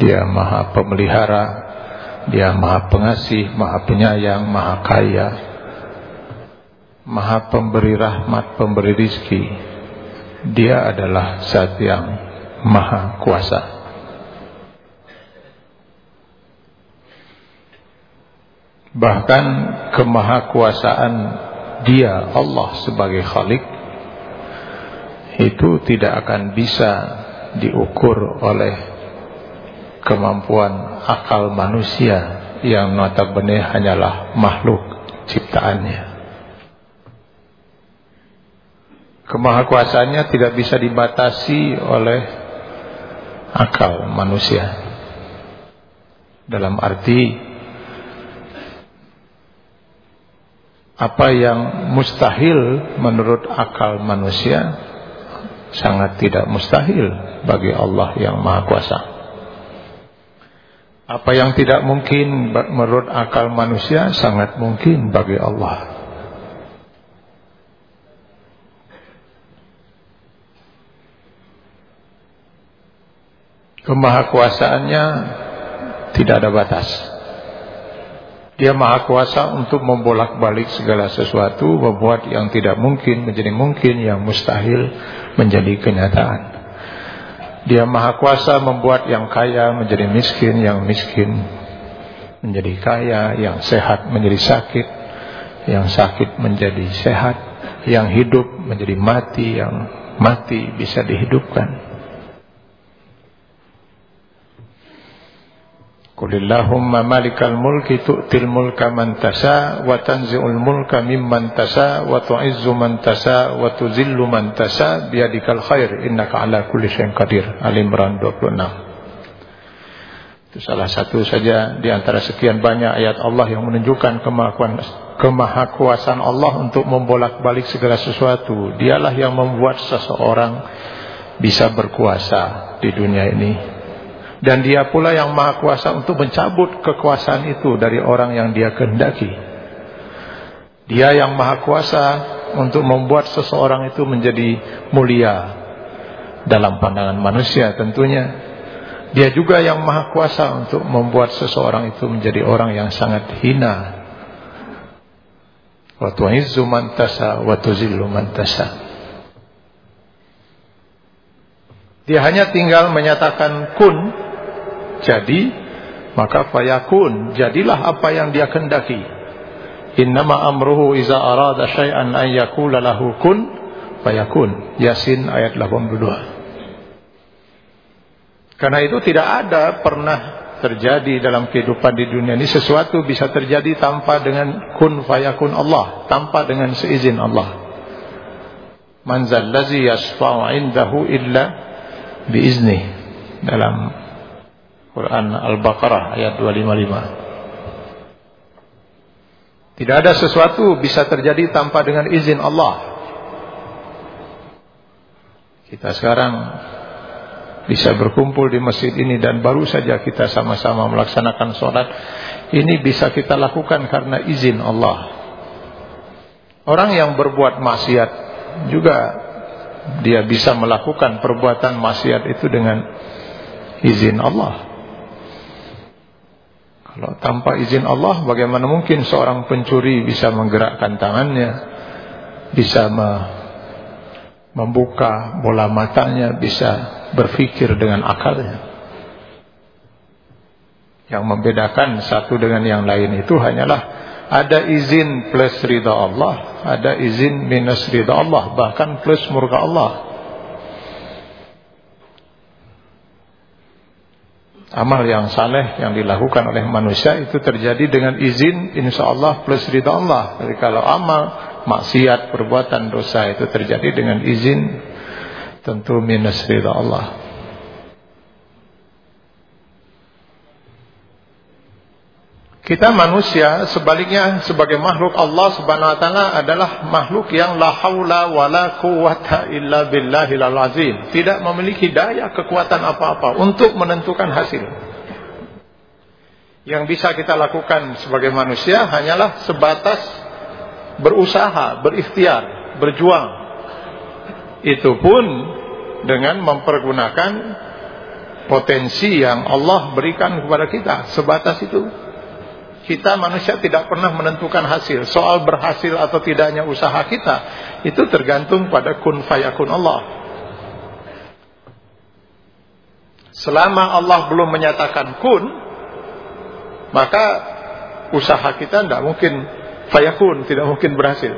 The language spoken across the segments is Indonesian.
Dia maha pemelihara Dia maha pengasih Maha penyayang Maha kaya Maha pemberi rahmat Pemberi rizki. Dia adalah zat yang Maha kuasa. Bahkan kemahakuasaan Dia Allah sebagai Khalik Itu tidak akan bisa Diukur oleh kemampuan akal manusia yang notabene hanyalah makhluk ciptaannya. Kemahakuasaannya tidak bisa dibatasi oleh akal manusia. Dalam arti apa yang mustahil menurut akal manusia sangat tidak mustahil bagi Allah yang Maha Kuasa. Apa yang tidak mungkin menurut akal manusia sangat mungkin bagi Allah. Kemahakuasaannya tidak ada batas. Dia maha kuasa untuk membolak-balik segala sesuatu, membuat yang tidak mungkin menjadi mungkin, yang mustahil menjadi kenyataan. Dia maha kuasa membuat yang kaya menjadi miskin, yang miskin menjadi kaya, yang sehat menjadi sakit, yang sakit menjadi sehat, yang hidup menjadi mati, yang mati bisa dihidupkan. Qulillahumma malikal mulki tu'til mulka man tasha wa tanzi'ul mulka mimman tasha wa tu'izzu man tasha wa tuzillu man tasha biyadikal khair innaka ala kulli syai'in qadir. Al Imran 26. Itu salah satu saja di antara sekian banyak ayat Allah yang menunjukkan kemahakuasaan Allah untuk membolak-balik segala sesuatu. Dialah yang membuat seseorang bisa berkuasa di dunia ini dan dia pula yang maha kuasa untuk mencabut kekuasaan itu dari orang yang dia kehendaki. Dia yang maha kuasa untuk membuat seseorang itu menjadi mulia dalam pandangan manusia tentunya. Dia juga yang maha kuasa untuk membuat seseorang itu menjadi orang yang sangat hina. Wa tu'izzu man tasha wa tuzillu man. Dia hanya tinggal menyatakan kun jadi maka fayakun jadilah apa yang dia kendaki innama amruhu iza arada syai'an an yakula lahu kun fayakun. Yasin ayat 82 karena itu tidak ada pernah terjadi dalam kehidupan di dunia ini sesuatu bisa terjadi tanpa dengan kun fayakun Allah tanpa dengan seizin Allah. Man zallazi yasfa'u indahu illa biizni dalam Quran Al-Baqarah ayat 255. Tidak ada sesuatu bisa terjadi tanpa dengan izin Allah. Kita sekarang bisa berkumpul di masjid ini dan baru saja kita sama-sama melaksanakan sholat. Ini bisa kita lakukan karena izin Allah. Orang yang berbuat maksiat juga dia bisa melakukan perbuatan maksiat itu dengan izin Allah. Kalau tanpa izin Allah bagaimana mungkin seorang pencuri bisa menggerakkan tangannya Bisa me membuka bola matanya Bisa berpikir dengan akalnya? Yang membedakan satu dengan yang lain itu hanyalah Ada izin plus ridha Allah Ada izin minus ridha Allah Bahkan plus murka Allah amal yang saleh yang dilakukan oleh manusia itu terjadi dengan izin insya Allah plus ridha Allah. Jadi kalau amal maksiat perbuatan dosa itu terjadi dengan izin tentu minus ridha Allah. Kita manusia sebaliknya sebagai makhluk Allah Subhanahu wa taala adalah makhluk yang la haula wala quwata illa billahil azim. Tidak memiliki daya kekuatan apa-apa untuk menentukan hasil. Yang bisa kita lakukan sebagai manusia hanyalah sebatas berusaha, berikhtiar, berjuang. Itu pun dengan mempergunakan potensi yang Allah berikan kepada kita sebatas itu kita manusia tidak pernah menentukan hasil. Soal berhasil atau tidaknya usaha kita itu tergantung pada kun fayakun Allah. Selama Allah belum menyatakan kun maka usaha kita tidak mungkin fayakun tidak mungkin berhasil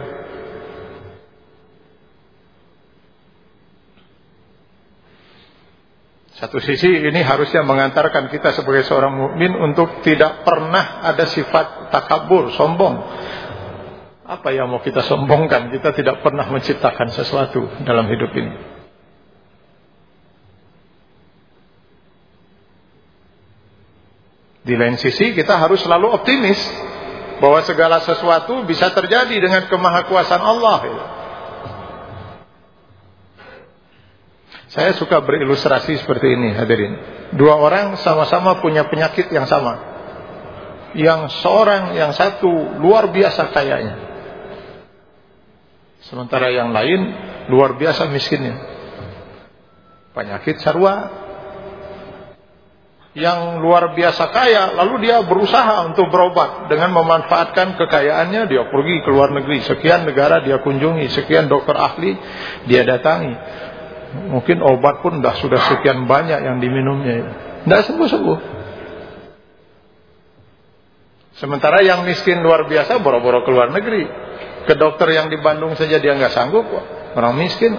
Satu sisi ini harusnya mengantarkan kita sebagai seorang mukmin untuk tidak pernah ada sifat takabur, sombong. Apa yang mau kita sombongkan? Kita tidak pernah menciptakan sesuatu dalam hidup ini. Di lain sisi kita harus selalu optimis bahwa segala sesuatu bisa terjadi dengan kemahakuasaan Allah. Saya suka berilustrasi seperti ini hadirin. Dua orang sama-sama punya penyakit yang sama. Yang seorang yang satu luar biasa kayanya. Sementara yang lain luar biasa miskinnya. Penyakit sarwa. Yang luar biasa kaya lalu dia berusaha untuk berobat dengan memanfaatkan kekayaannya dia pergi ke luar negeri sekian negara dia kunjungi sekian dokter ahli dia datangi Mungkin obat pun dah sudah sekian banyak yang diminumnya. Tidak sembuh-sembuh. Sementara yang miskin luar biasa boro-boro ke luar negeri. Ke dokter yang di Bandung saja dia nggak sanggup. Orang miskin.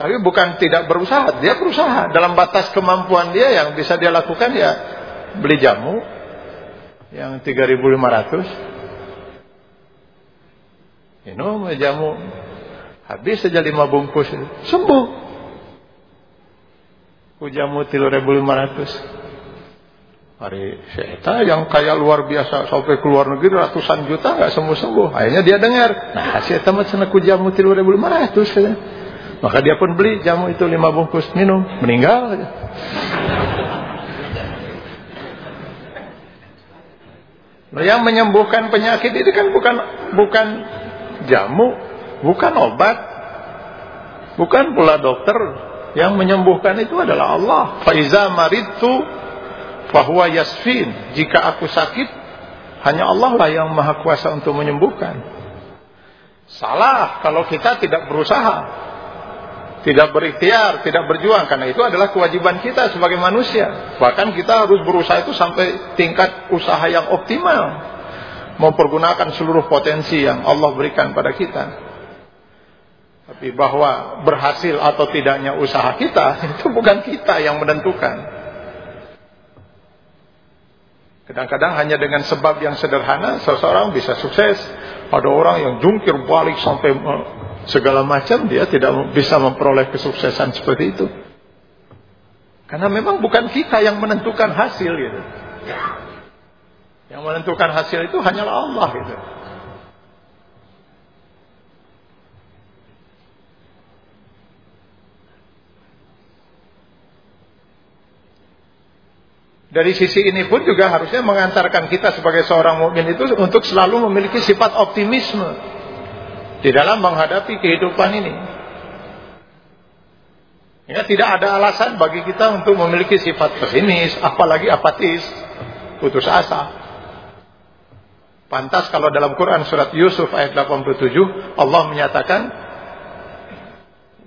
Tapi bukan tidak berusaha. Dia berusaha. Dalam batas kemampuan dia yang bisa dia lakukan ya beli jamu. Yang 3.500. Minum jamu Habis saja lima bungkus, sembuh. Ujamu tilu ribu lima ratus. Hari Syeta yang kaya luar biasa sampai ke luar negeri ratusan juta nggak sembuh sembuh. Akhirnya dia dengar, nah Syeta mah cina kujamu tilu ribu lima ratus. Maka dia pun beli jamu itu lima bungkus minum, meninggal. Nah, yang menyembuhkan penyakit itu kan bukan bukan jamu, bukan obat, bukan pula dokter. Yang menyembuhkan itu adalah Allah. Faiza maridtu fahuwa yasfin. Jika aku sakit, hanya Allah lah yang maha kuasa untuk menyembuhkan. Salah kalau kita tidak berusaha. Tidak berikhtiar, tidak berjuang Karena itu adalah kewajiban kita sebagai manusia Bahkan kita harus berusaha itu sampai tingkat usaha yang optimal Mempergunakan seluruh potensi yang Allah berikan pada kita tapi bahwa berhasil atau tidaknya usaha kita itu bukan kita yang menentukan. Kadang-kadang hanya dengan sebab yang sederhana seseorang bisa sukses. Ada orang yang jungkir balik sampai eh, segala macam dia tidak bisa memperoleh kesuksesan seperti itu. Karena memang bukan kita yang menentukan hasil gitu. Yang menentukan hasil itu hanyalah Allah gitu. Dari sisi ini pun juga harusnya mengantarkan kita sebagai seorang mukmin itu untuk selalu memiliki sifat optimisme di dalam menghadapi kehidupan ini. Ya, tidak ada alasan bagi kita untuk memiliki sifat pesimis, apalagi apatis, putus asa. Pantas kalau dalam Quran surat Yusuf ayat 87 Allah menyatakan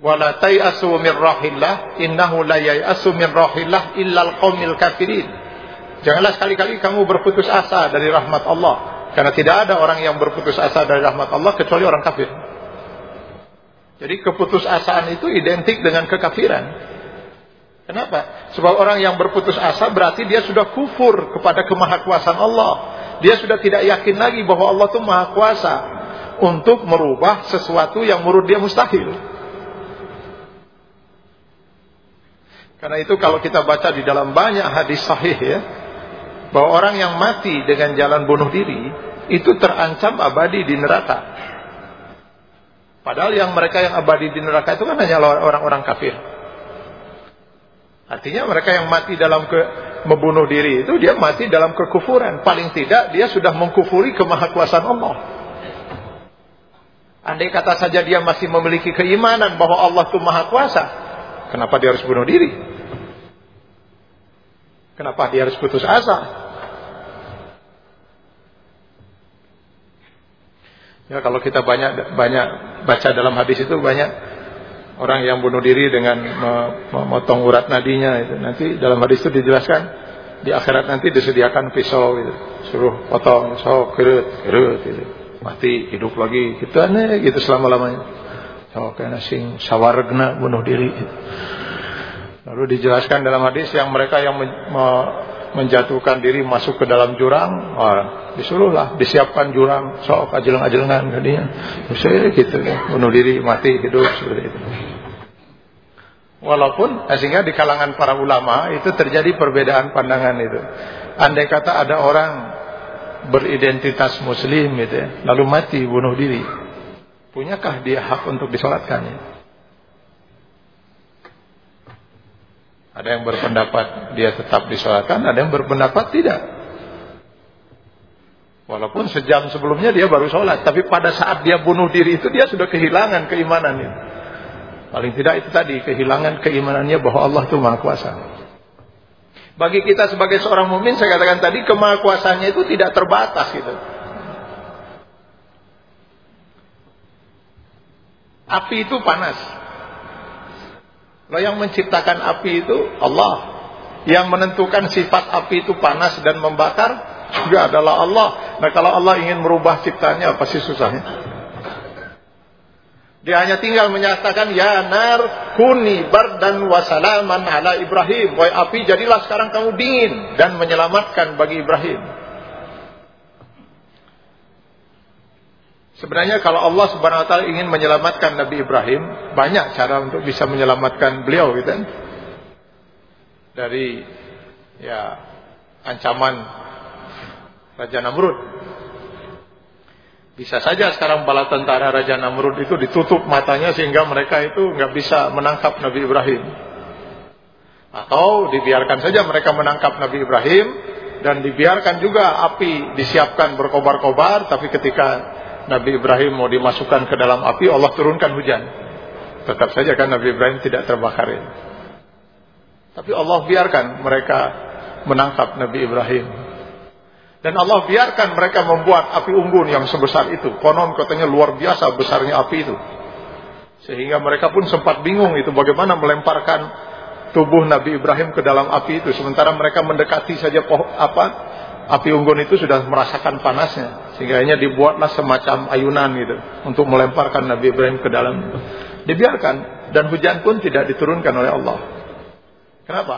wala tayasu min rahillah innahu la yayasu min rahillah illal qaumil kafirin. Janganlah sekali-kali kamu berputus asa dari rahmat Allah. Karena tidak ada orang yang berputus asa dari rahmat Allah kecuali orang kafir. Jadi keputusasaan itu identik dengan kekafiran. Kenapa? Sebab orang yang berputus asa berarti dia sudah kufur kepada kemahakuasaan Allah. Dia sudah tidak yakin lagi bahwa Allah itu maha kuasa untuk merubah sesuatu yang menurut dia mustahil Karena itu kalau kita baca di dalam banyak hadis sahih ya, bahwa orang yang mati dengan jalan bunuh diri itu terancam abadi di neraka. Padahal yang mereka yang abadi di neraka itu kan hanya orang-orang kafir. Artinya mereka yang mati dalam ke membunuh diri itu dia mati dalam kekufuran. Paling tidak dia sudah mengkufuri kemahakuasaan Allah. Andai kata saja dia masih memiliki keimanan bahwa Allah itu maha kuasa, kenapa dia harus bunuh diri? Kenapa dia harus putus asa? Ya kalau kita banyak banyak baca dalam hadis itu banyak orang yang bunuh diri dengan memotong urat nadinya itu. Nanti dalam hadis itu dijelaskan di akhirat nanti disediakan pisau itu. Suruh potong pisau kerut kerut itu. Mati hidup lagi gitu aneh gitu selama-lamanya. So kena sing sawargna bunuh diri itu. Lalu dijelaskan dalam hadis yang mereka yang menjatuhkan diri masuk ke dalam jurang, oh, disuruhlah disiapkan jurang, sok ajelang-ajelangan dia. Saya gitu ya, bunuh diri, mati, hidup seperti itu. Walaupun eh, sehingga di kalangan para ulama itu terjadi perbedaan pandangan itu. Andai kata ada orang beridentitas muslim gitu ya, lalu mati bunuh diri. Punyakah dia hak untuk disolatkannya? Ada yang berpendapat dia tetap disolatkan, ada yang berpendapat tidak. Walaupun sejam sebelumnya dia baru sholat, tapi pada saat dia bunuh diri itu dia sudah kehilangan keimanannya. Paling tidak itu tadi kehilangan keimanannya bahwa Allah itu maha kuasa. Bagi kita sebagai seorang mumin saya katakan tadi kemahakuasaannya itu tidak terbatas gitu. Api itu panas, Loh yang menciptakan api itu Allah. Yang menentukan sifat api itu panas dan membakar juga adalah Allah. Nah kalau Allah ingin merubah ciptanya apa sih susahnya? Dia hanya tinggal menyatakan ya nar kuni dan wasalaman ala Ibrahim. Wahai api jadilah sekarang kamu dingin dan menyelamatkan bagi Ibrahim. Sebenarnya kalau Allah Subhanahu wa taala ingin menyelamatkan Nabi Ibrahim, banyak cara untuk bisa menyelamatkan beliau gitu kan. Dari ya ancaman Raja Namrud. Bisa saja sekarang bala tentara Raja Namrud itu ditutup matanya sehingga mereka itu nggak bisa menangkap Nabi Ibrahim. Atau dibiarkan saja mereka menangkap Nabi Ibrahim dan dibiarkan juga api disiapkan berkobar-kobar tapi ketika Nabi Ibrahim mau dimasukkan ke dalam api, Allah turunkan hujan. Tetap saja kan Nabi Ibrahim tidak terbakar. Tapi Allah biarkan mereka menangkap Nabi Ibrahim. Dan Allah biarkan mereka membuat api unggun yang sebesar itu. Konon katanya luar biasa besarnya api itu. Sehingga mereka pun sempat bingung itu bagaimana melemparkan tubuh Nabi Ibrahim ke dalam api itu. Sementara mereka mendekati saja apa api unggun itu sudah merasakan panasnya sehingga hanya dibuatlah semacam ayunan gitu untuk melemparkan Nabi Ibrahim ke dalam dibiarkan dan hujan pun tidak diturunkan oleh Allah. Kenapa?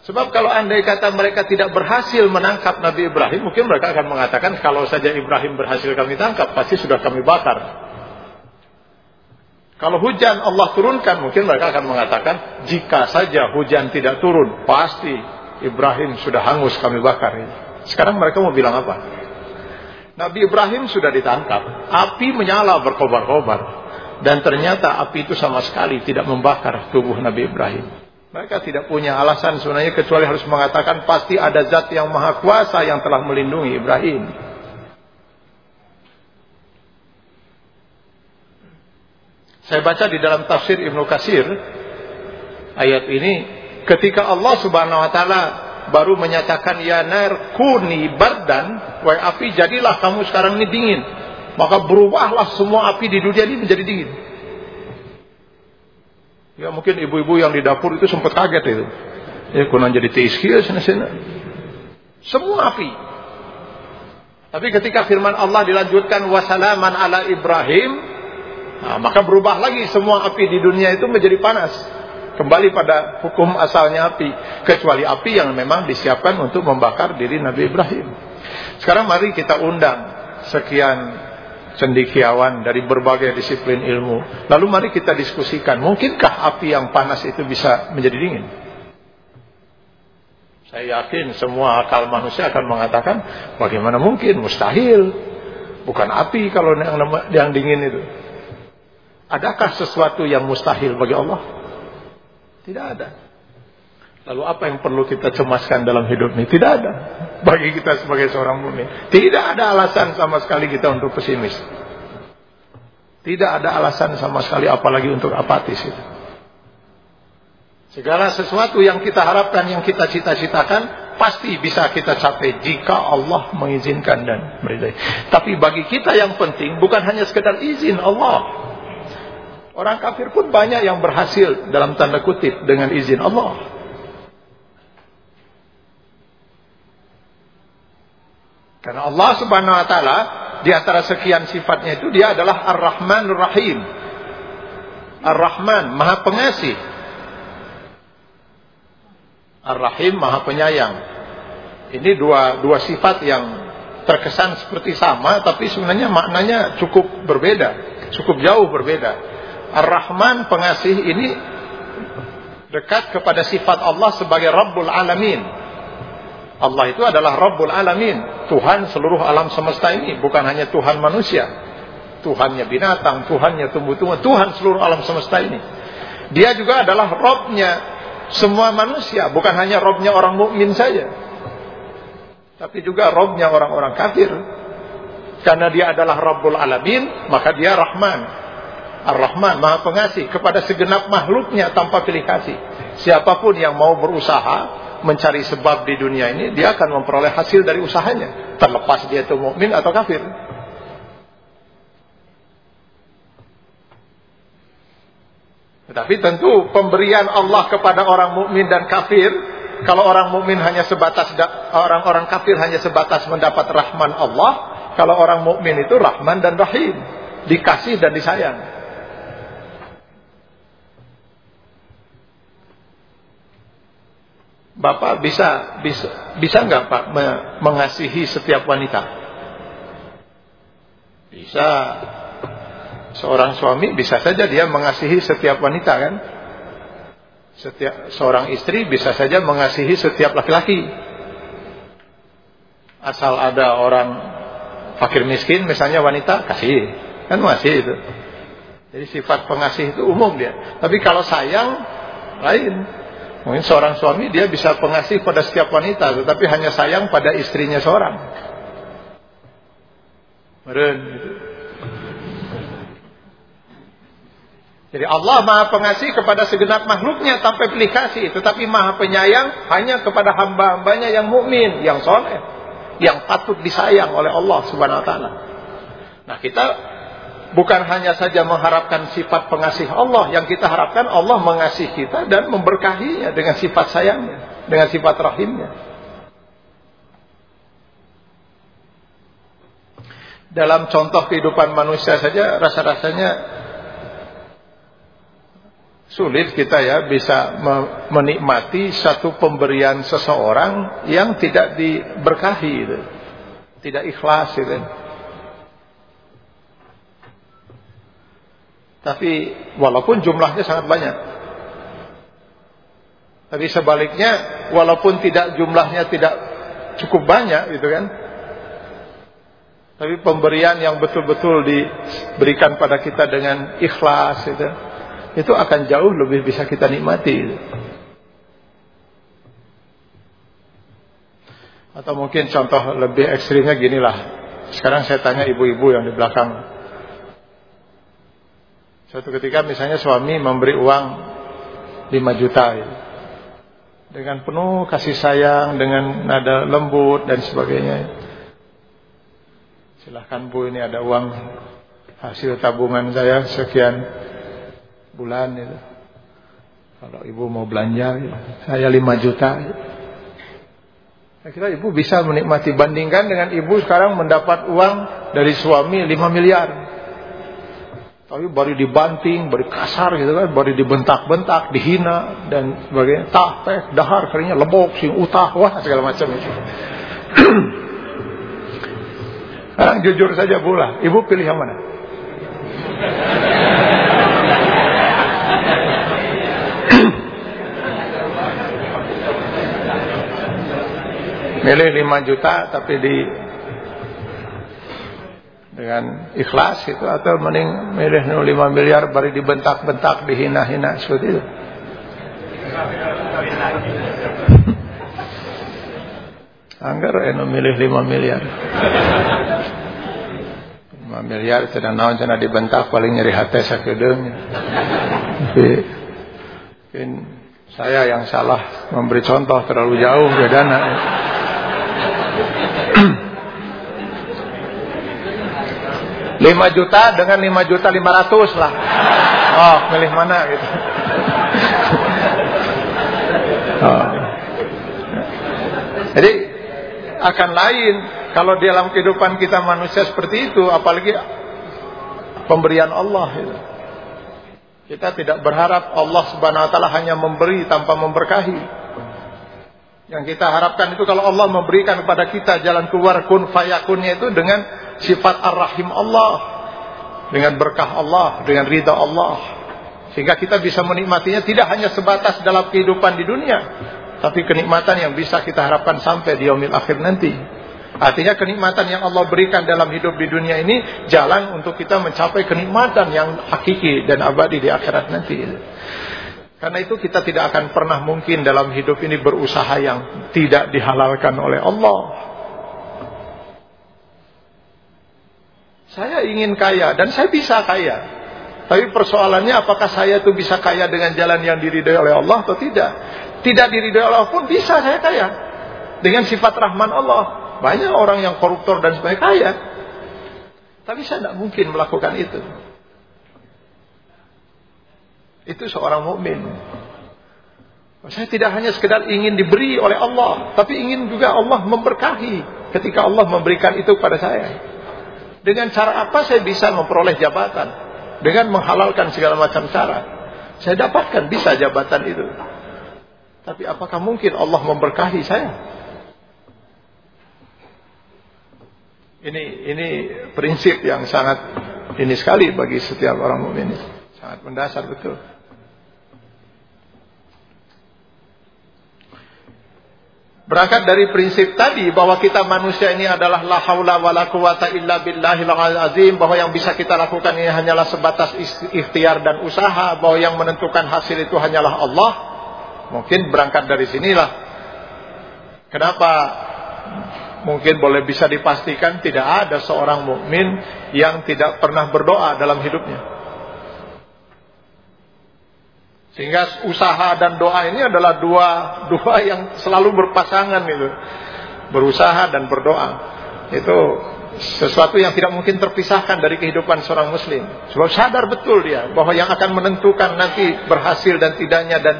Sebab kalau andai kata mereka tidak berhasil menangkap Nabi Ibrahim mungkin mereka akan mengatakan kalau saja Ibrahim berhasil kami tangkap pasti sudah kami bakar. Kalau hujan Allah turunkan mungkin mereka akan mengatakan jika saja hujan tidak turun pasti Ibrahim sudah hangus kami bakar. ini. Sekarang mereka mau bilang apa? Nabi Ibrahim sudah ditangkap, api menyala berkobar-kobar. Dan ternyata api itu sama sekali tidak membakar tubuh Nabi Ibrahim. Mereka tidak punya alasan sebenarnya kecuali harus mengatakan pasti ada zat yang maha kuasa yang telah melindungi Ibrahim. Saya baca di dalam tafsir Ibnu Kasir ayat ini ketika Allah Subhanahu wa taala baru menyatakan ya nar kuni bardan wahai api jadilah kamu sekarang ini dingin. Maka berubahlah semua api di dunia ini menjadi dingin. Ya mungkin ibu-ibu yang di dapur itu sempat kaget itu. Ya kunan jadi teiskil sana-sana semua api. Tapi ketika firman Allah dilanjutkan wasalaman ala Ibrahim nah, maka berubah lagi semua api di dunia itu menjadi panas kembali pada hukum asalnya api kecuali api yang memang disiapkan untuk membakar diri Nabi Ibrahim. Sekarang mari kita undang sekian cendikiawan dari berbagai disiplin ilmu. Lalu mari kita diskusikan mungkinkah api yang panas itu bisa menjadi dingin? Saya yakin semua akal manusia akan mengatakan bagaimana mungkin? Mustahil. Bukan api kalau yang, yang dingin itu. Adakah sesuatu yang mustahil bagi Allah tidak ada. Lalu apa yang perlu kita cemaskan dalam hidup ini? Tidak ada. Bagi kita sebagai seorang mukmin, tidak ada alasan sama sekali kita untuk pesimis. Tidak ada alasan sama sekali apalagi untuk apatis itu. Segala sesuatu yang kita harapkan, yang kita cita-citakan, pasti bisa kita capai jika Allah mengizinkan dan meridai. Tapi bagi kita yang penting bukan hanya sekedar izin Allah. Orang kafir pun banyak yang berhasil dalam tanda kutip dengan izin Allah. Karena Allah Subhanahu wa taala di antara sekian sifatnya itu dia adalah Ar-Rahmanur Rahim. Ar-Rahman, Maha Pengasih. Ar-Rahim Maha Penyayang. Ini dua dua sifat yang terkesan seperti sama tapi sebenarnya maknanya cukup berbeda, cukup jauh berbeda. Ar-Rahman pengasih ini dekat kepada sifat Allah sebagai Rabbul Alamin. Allah itu adalah Rabbul Alamin, Tuhan seluruh alam semesta ini, bukan hanya Tuhan manusia. Tuhannya binatang, Tuhannya tumbuh-tumbuhan, Tuhan seluruh alam semesta ini. Dia juga adalah Robnya semua manusia, bukan hanya robnya orang mukmin saja. Tapi juga robnya orang-orang kafir. Karena dia adalah Rabbul Alamin, maka dia Rahman. Ar-Rahman, Maha Pengasih kepada segenap makhluknya tanpa pilih kasih. Siapa pun yang mau berusaha mencari sebab di dunia ini, dia akan memperoleh hasil dari usahanya, terlepas dia itu mukmin atau kafir. Tetapi tentu pemberian Allah kepada orang mukmin dan kafir, kalau orang mukmin hanya sebatas orang-orang kafir hanya sebatas mendapat rahman Allah, kalau orang mukmin itu rahman dan rahim, dikasih dan disayang. Bapak bisa bisa bisa nggak Pak mengasihi setiap wanita? Bisa. Seorang suami bisa saja dia mengasihi setiap wanita kan? Setiap seorang istri bisa saja mengasihi setiap laki-laki. Asal ada orang fakir miskin misalnya wanita kasih, kan masih itu. Jadi sifat pengasih itu umum dia. Tapi kalau sayang lain. Mungkin seorang suami dia bisa pengasih pada setiap wanita, tetapi hanya sayang pada istrinya seorang. Gitu. Jadi Allah maha pengasih kepada segenap makhluknya tanpa pilih. Tetapi maha penyayang hanya kepada hamba-hambanya yang mukmin, yang soleh. Yang patut disayang oleh Allah subhanahu wa ta'ala. Nah kita bukan hanya saja mengharapkan sifat pengasih Allah. Yang kita harapkan Allah mengasihi kita dan memberkahinya dengan sifat sayangnya. Dengan sifat rahimnya. Dalam contoh kehidupan manusia saja rasa-rasanya sulit kita ya bisa menikmati satu pemberian seseorang yang tidak diberkahi itu. Tidak ikhlas itu. Tapi walaupun jumlahnya sangat banyak. Tapi sebaliknya walaupun tidak jumlahnya tidak cukup banyak gitu kan. Tapi pemberian yang betul-betul diberikan pada kita dengan ikhlas itu itu akan jauh lebih bisa kita nikmati. Atau mungkin contoh lebih ekstrimnya ginilah. Sekarang saya tanya ibu-ibu yang di belakang. Suatu ketika misalnya suami memberi uang 5 juta ya. Dengan penuh kasih sayang, dengan nada lembut dan sebagainya. Silahkan bu ini ada uang hasil tabungan saya sekian bulan itu. Kalau ibu mau belanja, ya, saya 5 juta. Saya kira ibu bisa menikmati bandingkan dengan ibu sekarang mendapat uang dari suami 5 miliar. Tapi baru dibanting, baru kasar gitu kan, baru dibentak-bentak, dihina dan sebagainya. Tapek, dahar, keringnya lebok, sing utah, wah segala macam itu. Sekarang jujur saja pula, ibu pilih yang mana? milih 5 juta tapi di dengan ikhlas itu atau mending milih 5 miliar baru dibentak-bentak dihina-hina seperti itu. Anggar eh, eno milih 5 miliar. 5 miliar tidak naon cina dibentak paling nyeri hati sakedeung mungkin saya yang salah memberi contoh terlalu jauh ke dana 5 juta dengan 5 juta 500 lah. Oh, pilih mana gitu. Oh. Jadi akan lain kalau dalam kehidupan kita manusia seperti itu, apalagi pemberian Allah. Gitu. Kita tidak berharap Allah Subhanahu Wa Taala hanya memberi tanpa memberkahi. Yang kita harapkan itu kalau Allah memberikan kepada kita jalan keluar kun fayakunnya itu dengan sifat ar-rahim Allah, dengan berkah Allah, dengan ridha Allah. Sehingga kita bisa menikmatinya tidak hanya sebatas dalam kehidupan di dunia, tapi kenikmatan yang bisa kita harapkan sampai di yaumil akhir nanti. Artinya kenikmatan yang Allah berikan dalam hidup di dunia ini jalan untuk kita mencapai kenikmatan yang hakiki dan abadi di akhirat nanti. Karena itu kita tidak akan pernah mungkin dalam hidup ini berusaha yang tidak dihalalkan oleh Allah. Saya ingin kaya dan saya bisa kaya. Tapi persoalannya apakah saya itu bisa kaya dengan jalan yang diridhoi oleh Allah atau tidak? Tidak diridhoi Allah pun bisa saya kaya. Dengan sifat rahman Allah. Banyak orang yang koruptor dan sebagainya kaya. Tapi saya tidak mungkin melakukan itu. Itu seorang mukmin. Saya tidak hanya sekedar ingin diberi oleh Allah, tapi ingin juga Allah memberkahi ketika Allah memberikan itu kepada saya. Dengan cara apa saya bisa memperoleh jabatan? Dengan menghalalkan segala macam cara. Saya dapatkan bisa jabatan itu. Tapi apakah mungkin Allah memberkahi saya? Ini ini prinsip yang sangat ini sekali bagi setiap orang mukmin. Sangat mendasar betul. Berangkat dari prinsip tadi bahwa kita manusia ini adalah la haula wala quwata illa billahil azim bahwa yang bisa kita lakukan ini hanyalah sebatas ikhtiar dan usaha bahwa yang menentukan hasil itu hanyalah Allah. Mungkin berangkat dari sinilah kenapa mungkin boleh bisa dipastikan tidak ada seorang mukmin yang tidak pernah berdoa dalam hidupnya. Sehingga usaha dan doa ini adalah dua dua yang selalu berpasangan itu. Berusaha dan berdoa. Itu sesuatu yang tidak mungkin terpisahkan dari kehidupan seorang muslim. Sebab sadar betul dia bahwa yang akan menentukan nanti berhasil dan tidaknya dan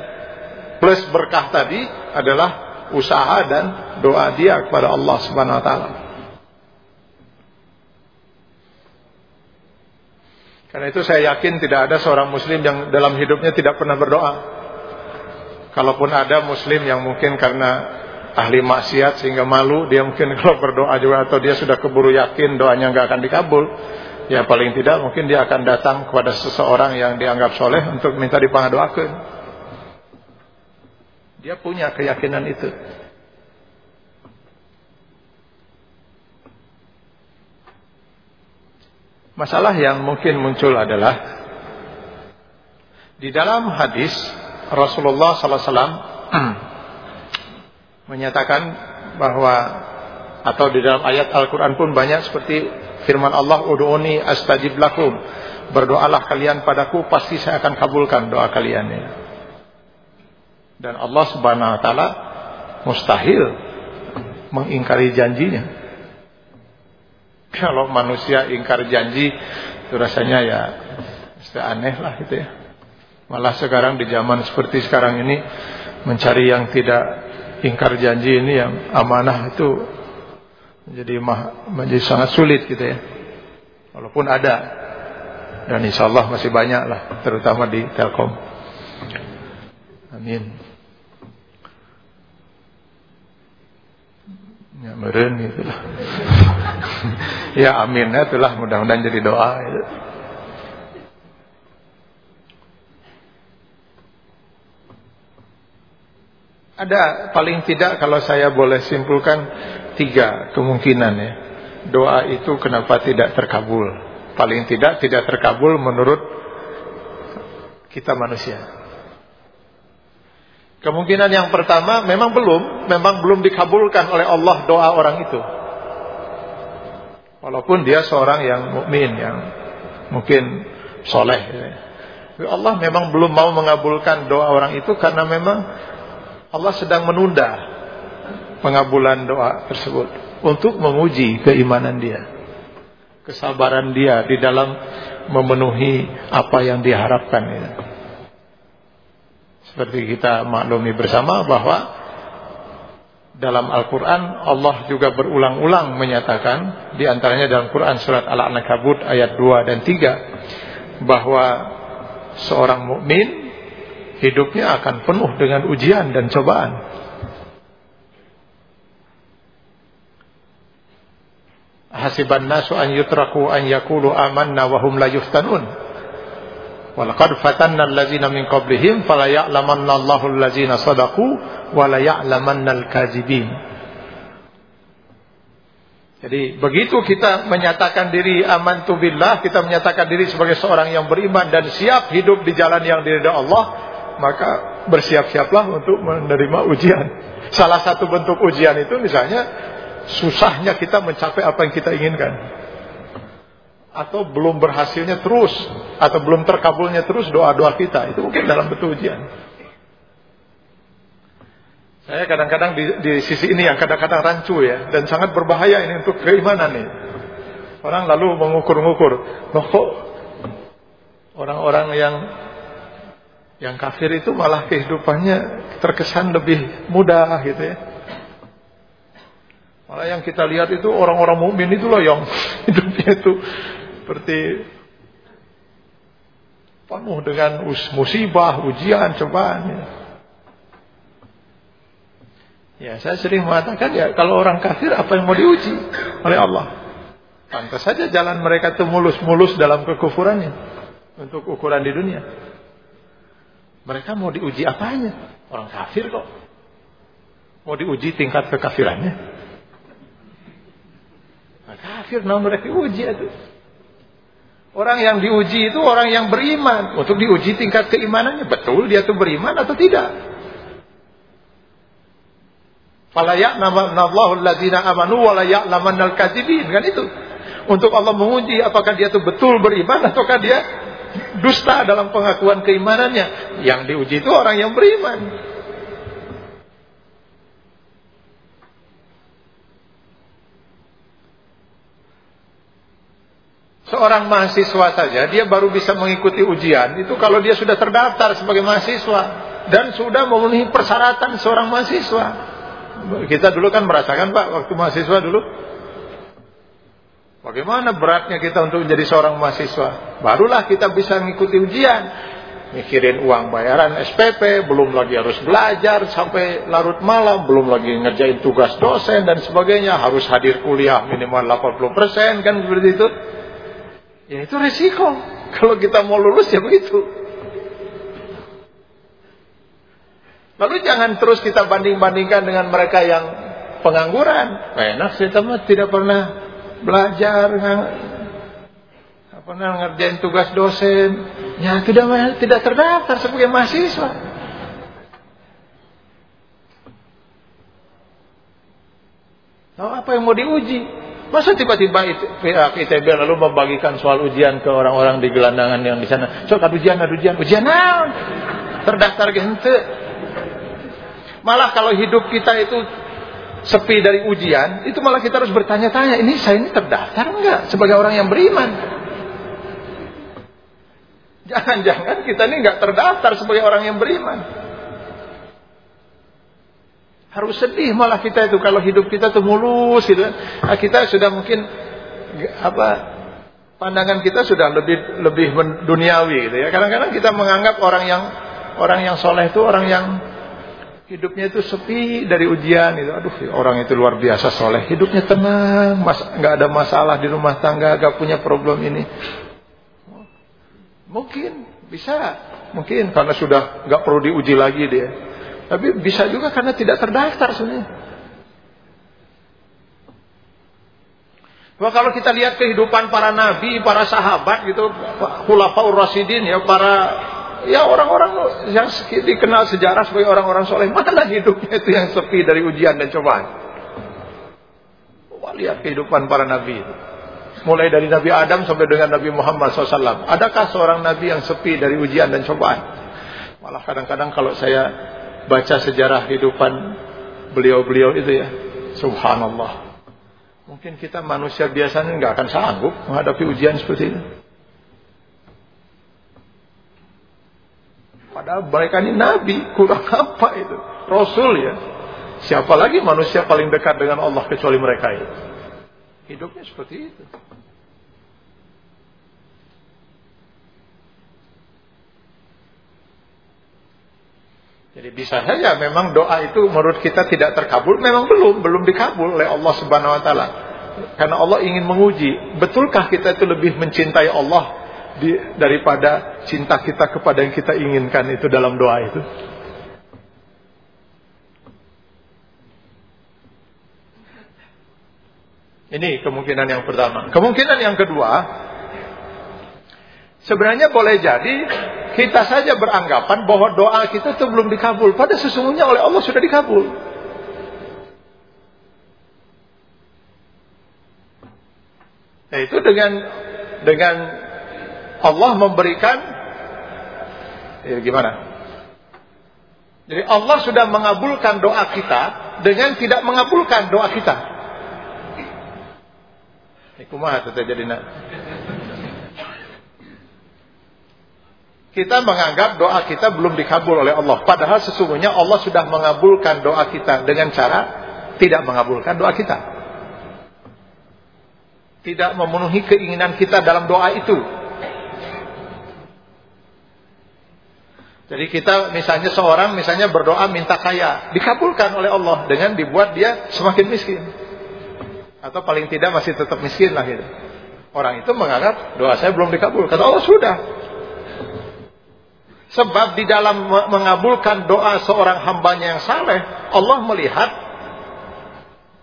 plus berkah tadi adalah usaha dan doa dia kepada Allah Subhanahu wa taala. Karena itu saya yakin tidak ada seorang muslim yang dalam hidupnya tidak pernah berdoa. Kalaupun ada muslim yang mungkin karena ahli maksiat sehingga malu, dia mungkin kalau berdoa juga atau dia sudah keburu yakin doanya nggak akan dikabul, ya paling tidak mungkin dia akan datang kepada seseorang yang dianggap soleh untuk minta dipangadoakan. Dia punya keyakinan itu. Masalah yang mungkin muncul adalah di dalam hadis Rasulullah SAW menyatakan bahwa atau di dalam ayat Al-Quran pun banyak seperti firman Allah Udu'uni astajib lakum berdoalah kalian padaku pasti saya akan kabulkan doa kalian ini. Dan Allah Subhanahu wa taala mustahil mengingkari janjinya. Kalau manusia ingkar janji itu rasanya ya aneh lah gitu ya. Malah sekarang di zaman seperti sekarang ini mencari yang tidak ingkar janji ini yang amanah itu menjadi mah, menjadi sangat sulit gitu ya. Walaupun ada dan insya Allah masih banyak lah terutama di Telkom. Amin. Ya meren gitu lah. ya itulah mudah-mudahan jadi doa gitu. Ada paling tidak kalau saya boleh simpulkan tiga kemungkinan ya. Doa itu kenapa tidak terkabul? Paling tidak tidak terkabul menurut kita manusia. Kemungkinan yang pertama memang belum, memang belum dikabulkan oleh Allah doa orang itu. Walaupun dia seorang yang mukmin yang mungkin soleh. Ya. Allah memang belum mau mengabulkan doa orang itu karena memang Allah sedang menunda pengabulan doa tersebut untuk menguji keimanan dia, kesabaran dia di dalam memenuhi apa yang diharapkan. Ya. Seperti kita maklumi bersama bahwa dalam Al-Quran Allah juga berulang-ulang menyatakan di antaranya dalam Quran surat Al-Ankabut ayat 2 dan 3 bahwa seorang mukmin hidupnya akan penuh dengan ujian dan cobaan. Hasiban nasu an yutraku an yakulu amanna wa hum la yuftanun. Walaqad fatanna allazina min qablihim fala ya'lamanna Allahu allazina sadaqu wa la ya'lamanna al-kadzibin. Jadi begitu kita menyatakan diri aman tu billah, kita menyatakan diri sebagai seorang yang beriman dan siap hidup di jalan yang diridhai Allah, maka bersiap-siaplah untuk menerima ujian. Salah satu bentuk ujian itu misalnya susahnya kita mencapai apa yang kita inginkan. Atau belum berhasilnya terus atau belum terkabulnya terus doa-doa kita. Itu mungkin dalam bentuk ujian. Saya kadang-kadang di, di sisi ini yang kadang-kadang rancu ya dan sangat berbahaya ini untuk keimanan nih. Orang lalu mengukur-ngukur, loh kok orang-orang yang yang kafir itu malah kehidupannya terkesan lebih mudah gitu ya. Malah yang kita lihat itu orang-orang mukmin itu loh yang hidupnya itu seperti penuh dengan musibah, ujian, cobaan. Ya. ya, saya sering mengatakan ya kalau orang kafir apa yang mau diuji oleh Allah? Pantas saja jalan mereka itu mulus-mulus dalam kekufurannya untuk ukuran di dunia. Mereka mau diuji apanya? Orang kafir kok. Mau diuji tingkat kekafirannya. Nah, kafir nah mereka uji itu. Orang yang diuji itu orang yang beriman. Untuk diuji tingkat keimanannya. Betul dia itu beriman atau tidak. Fala ya'lamanallahu alladzina amanu wa la ya'lamannal kan itu. Untuk Allah menguji apakah dia itu betul beriman ataukah dia dusta dalam pengakuan keimanannya. Yang diuji itu orang yang beriman. Seorang mahasiswa saja dia baru bisa mengikuti ujian itu kalau dia sudah terdaftar sebagai mahasiswa dan sudah memenuhi persyaratan seorang mahasiswa. Kita dulu kan merasakan Pak waktu mahasiswa dulu Bagaimana beratnya kita untuk menjadi seorang mahasiswa? Barulah kita bisa mengikuti ujian. Mikirin uang bayaran SPP, belum lagi harus belajar sampai larut malam, belum lagi ngerjain tugas dosen dan sebagainya, harus hadir kuliah minimal 80% kan seperti itu. Ya itu resiko. Kalau kita mau lulus ya begitu. Lalu jangan terus kita banding-bandingkan dengan mereka yang pengangguran. Enak sih teman tidak pernah belajar apa namanya ngerjain tugas dosen ya tidak tidak terdaftar sebagai mahasiswa Nah, apa yang mau diuji? Masa tiba-tiba ITB lalu membagikan soal ujian ke orang-orang di gelandangan yang di sana. So, ada ujian, ada ujian. Ujian nah, Terdaftar gente. Malah kalau hidup kita itu sepi dari ujian, itu malah kita harus bertanya-tanya, ini saya ini terdaftar enggak sebagai orang yang beriman? Jangan-jangan kita ini enggak terdaftar sebagai orang yang beriman. Harus sedih malah kita itu. Kalau hidup kita tuh mulus gitu. Kan. Nah, kita sudah mungkin apa pandangan kita sudah lebih lebih duniawi gitu ya. Kadang-kadang kita menganggap orang yang orang yang soleh itu orang yang hidupnya itu sepi dari ujian itu aduh orang itu luar biasa soleh. Hidupnya tenang mas nggak ada masalah di rumah tangga nggak punya problem ini. Mungkin bisa. Mungkin karena sudah nggak perlu diuji lagi dia tapi bisa juga karena tidak terdaftar sebenarnya Wah, kalau kita lihat kehidupan para nabi, para sahabat gitu, khulafaur rasidin ya, para ya orang-orang yang dikenal sejarah sebagai orang-orang soleh mana hidupnya itu yang sepi dari ujian dan cobaan Wah, lihat kehidupan para nabi Mulai dari Nabi Adam sampai dengan Nabi Muhammad SAW. Adakah seorang Nabi yang sepi dari ujian dan cobaan? Malah kadang-kadang kalau saya baca sejarah kehidupan beliau-beliau itu ya. Subhanallah. Mungkin kita manusia biasanya nggak akan sanggup menghadapi ujian seperti itu. Padahal mereka ini nabi, kurang apa itu? Rasul ya. Siapa lagi manusia paling dekat dengan Allah kecuali mereka itu? Hidupnya seperti itu. Jadi bisa saja memang doa itu menurut kita tidak terkabul, memang belum, belum dikabul oleh Allah Subhanahu wa taala. Karena Allah ingin menguji, betulkah kita itu lebih mencintai Allah di, daripada cinta kita kepada yang kita inginkan itu dalam doa itu? Ini kemungkinan yang pertama. Kemungkinan yang kedua, sebenarnya boleh jadi kita saja beranggapan bahwa doa kita itu belum dikabul. Pada sesungguhnya oleh Allah sudah dikabul. Nah, itu dengan dengan Allah memberikan ya gimana? Jadi Allah sudah mengabulkan doa kita dengan tidak mengabulkan doa kita. Kumaha jadi nak. Kita menganggap doa kita belum dikabul oleh Allah. Padahal sesungguhnya Allah sudah mengabulkan doa kita dengan cara tidak mengabulkan doa kita. Tidak memenuhi keinginan kita dalam doa itu. Jadi kita misalnya seorang misalnya berdoa minta kaya, dikabulkan oleh Allah dengan dibuat dia semakin miskin. Atau paling tidak masih tetap miskin lah gitu. Orang itu menganggap doa saya belum dikabul. Kata Allah sudah. Sebab di dalam mengabulkan doa seorang hambanya yang saleh, Allah melihat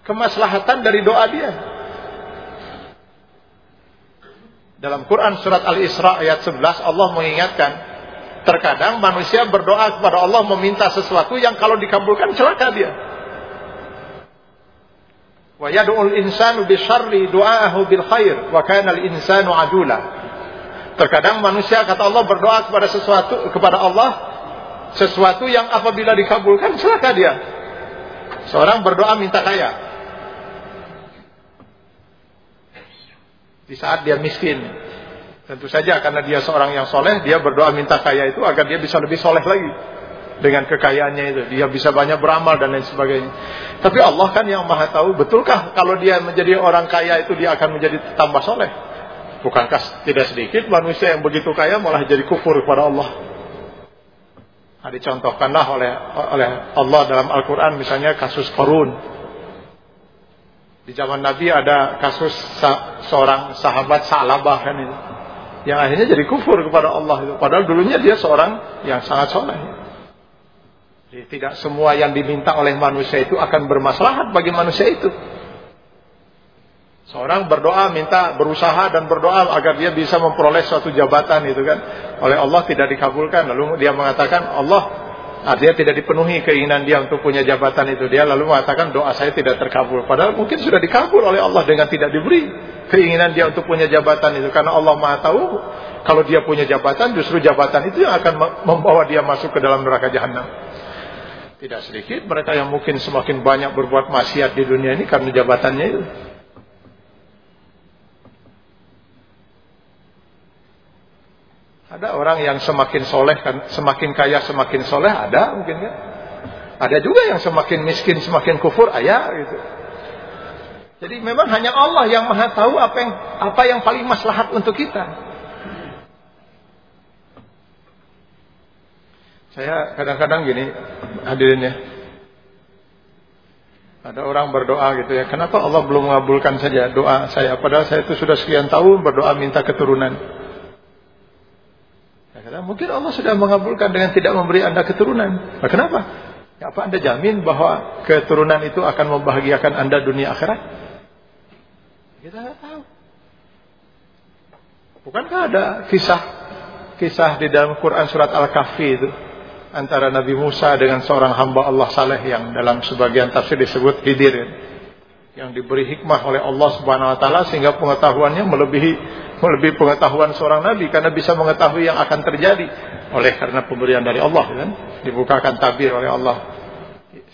kemaslahatan dari doa dia. Dalam Quran surat Al-Isra ayat 11 Allah mengingatkan terkadang manusia berdoa kepada Allah meminta sesuatu yang kalau dikabulkan celaka dia. Wa yad'ul insanu bisyarri du'aahu bil khair wa kana al insanu adula. Terkadang manusia kata Allah berdoa kepada sesuatu kepada Allah sesuatu yang apabila dikabulkan celaka dia. Seorang berdoa minta kaya. Di saat dia miskin. Tentu saja karena dia seorang yang soleh, dia berdoa minta kaya itu agar dia bisa lebih soleh lagi dengan kekayaannya itu. Dia bisa banyak beramal dan lain sebagainya. Tapi Allah kan yang maha tahu, betulkah kalau dia menjadi orang kaya itu dia akan menjadi tambah soleh? Bukankah tidak sedikit manusia yang begitu kaya malah jadi kufur kepada Allah? Nah, dicontohkanlah oleh oleh Allah dalam Al-Quran misalnya kasus Korun. Di zaman Nabi ada kasus seorang sahabat Salabah kan itu. Yang akhirnya jadi kufur kepada Allah itu. Padahal dulunya dia seorang yang sangat soleh. Jadi tidak semua yang diminta oleh manusia itu akan bermaslahat bagi manusia itu. Seorang berdoa minta berusaha dan berdoa agar dia bisa memperoleh suatu jabatan itu kan. Oleh Allah tidak dikabulkan. Lalu dia mengatakan Allah artinya tidak dipenuhi keinginan dia untuk punya jabatan itu. Dia lalu mengatakan doa saya tidak terkabul. Padahal mungkin sudah dikabul oleh Allah dengan tidak diberi keinginan dia untuk punya jabatan itu. Karena Allah Maha tahu kalau dia punya jabatan justru jabatan itu yang akan membawa dia masuk ke dalam neraka jahanam. Tidak sedikit mereka yang mungkin semakin banyak berbuat maksiat di dunia ini karena jabatannya itu. Ada orang yang semakin soleh, kan, semakin kaya, semakin soleh, ada mungkin kan. Ada juga yang semakin miskin, semakin kufur, ayah gitu. Jadi memang hanya Allah yang maha tahu apa yang apa yang paling maslahat untuk kita. Saya kadang-kadang gini, hadirin ya. Ada orang berdoa gitu ya, kenapa Allah belum mengabulkan saja doa saya? Padahal saya itu sudah sekian tahun berdoa minta keturunan. Kata, mungkin Allah sudah mengabulkan dengan tidak memberi anda keturunan. Nah, kenapa? Apa anda jamin bahwa keturunan itu akan membahagiakan anda dunia akhirat? Kita tidak tahu. Bukankah ada kisah kisah di dalam Quran surat Al-Kahfi itu? antara Nabi Musa dengan seorang hamba Allah saleh yang dalam sebagian tafsir disebut Khidir. yang diberi hikmah oleh Allah Subhanahu wa taala sehingga pengetahuannya melebihi melebihi pengetahuan seorang nabi karena bisa mengetahui yang akan terjadi oleh karena pemberian dari Allah kan? Dibukakan tabir oleh Allah.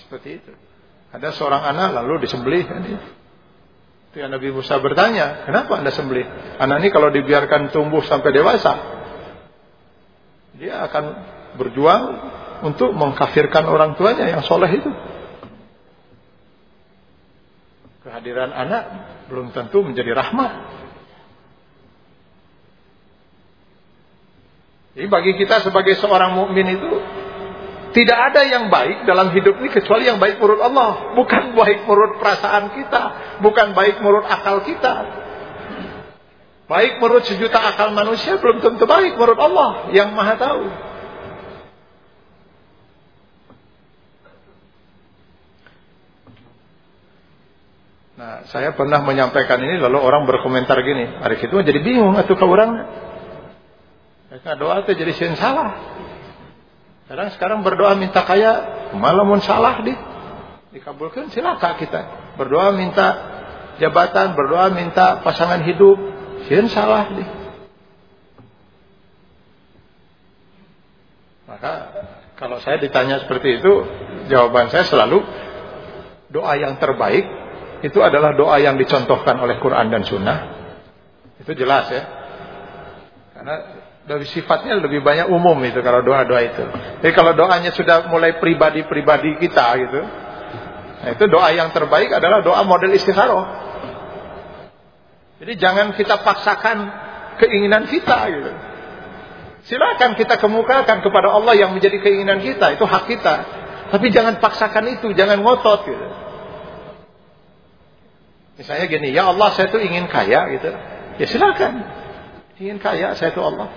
Seperti itu. Ada seorang anak lalu disembelih kan itu yang Nabi Musa bertanya kenapa anda sembelih? Anak ini kalau dibiarkan tumbuh sampai dewasa dia akan berjuang untuk mengkafirkan orang tuanya yang soleh itu. Kehadiran anak belum tentu menjadi rahmat. Jadi bagi kita sebagai seorang mukmin itu tidak ada yang baik dalam hidup ini kecuali yang baik menurut Allah, bukan baik menurut perasaan kita, bukan baik menurut akal kita. Baik menurut sejuta akal manusia belum tentu baik menurut Allah yang Maha tahu. Nah, saya pernah menyampaikan ini lalu orang berkomentar gini, hari itu jadi bingung atau ke orang. Mereka doa itu jadi sin salah. Sekarang sekarang berdoa minta kaya, malah mau salah di dikabulkan silakan kita. Berdoa minta jabatan, berdoa minta pasangan hidup, sin salah di. Maka kalau saya ditanya seperti itu, jawaban saya selalu doa yang terbaik itu adalah doa yang dicontohkan oleh Quran dan Sunnah. Itu jelas ya. Karena dari sifatnya lebih banyak umum itu kalau doa-doa itu. Jadi kalau doanya sudah mulai pribadi-pribadi kita gitu. Nah, itu doa yang terbaik adalah doa model istikharah. Jadi jangan kita paksakan keinginan kita gitu. Silakan kita kemukakan kepada Allah yang menjadi keinginan kita, itu hak kita. Tapi jangan paksakan itu, jangan ngotot gitu. Misalnya gini, ya Allah saya tuh ingin kaya gitu. Ya silakan. Ingin kaya saya tuh Allah.